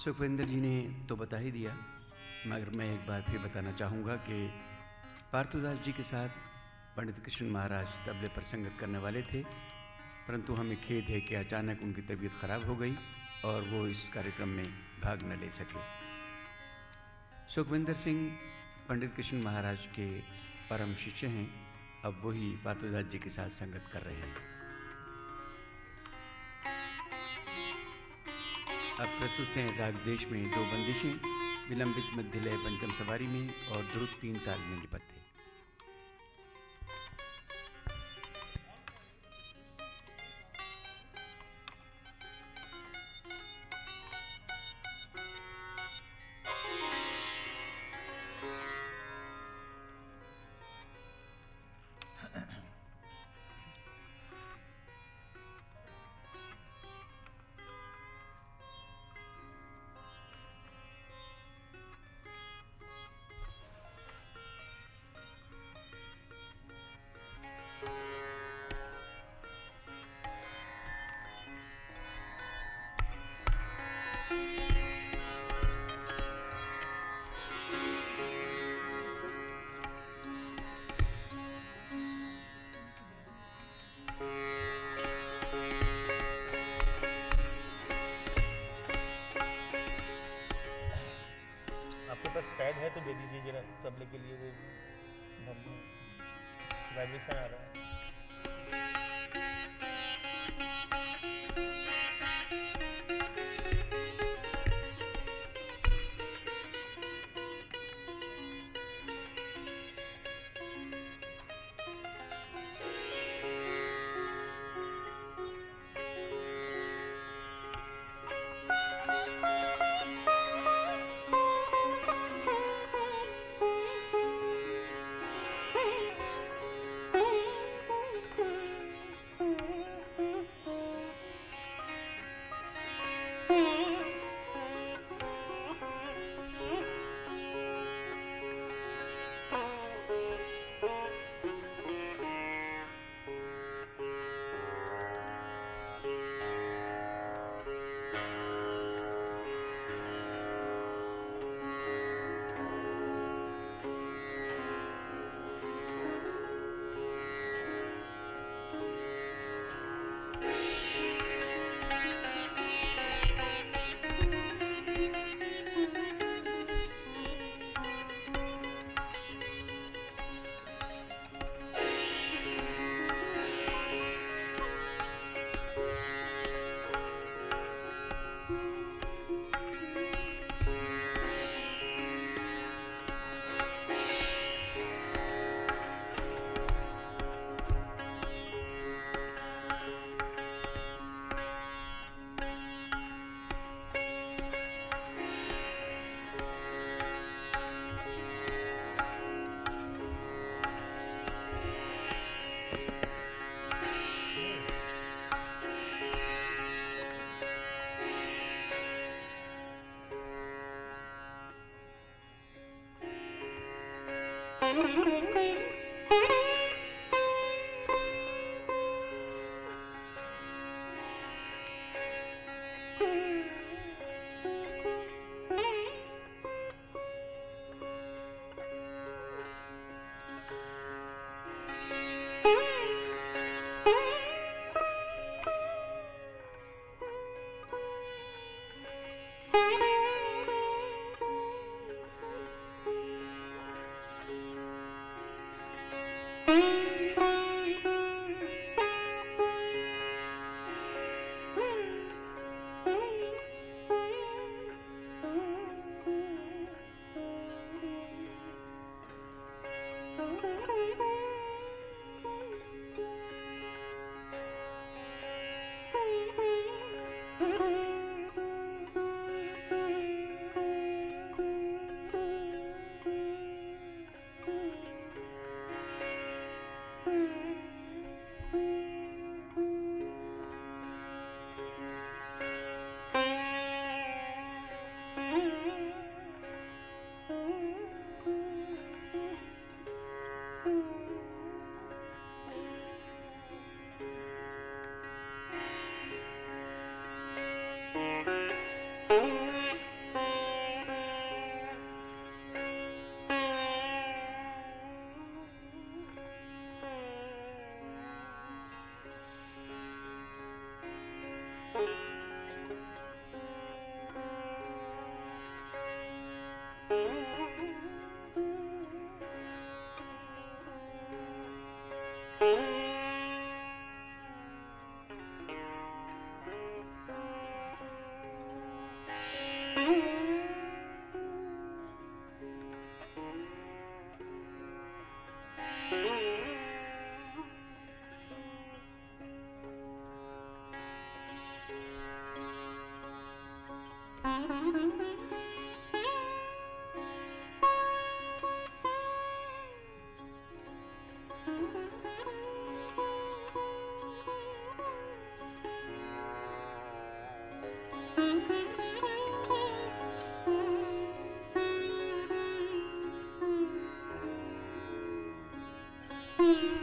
सुखविंदर जी ने तो बता ही दिया, मगर मैं एक बार फिर बताना चाहूँगा कि पार्थुदास जी के साथ पंडित कृष्ण महाराज तबले पर संगत करने वाले थे, परंतु हमें खेद है कि अचानक उनकी तबीयत खराब हो गई और वो इस कार्यक्रम में भाग न ले सके। सुखविंदर सिंह पंडित कृष्ण महाराज के परम शिष्य हैं, अब वही पार्थुदास जी के साथ संगत कर रहे हैं। अब प्रस्तुत हैं राग देश में दो बंदिशें, विलंबित मध्य लय पंचम सवारी में और द्रुत तीन ताल में निपत्ते है तो जरा तबले के लिए वो वाइब्रेशन आ रहा है Mm-hmm. Thank you. Mm-hmm.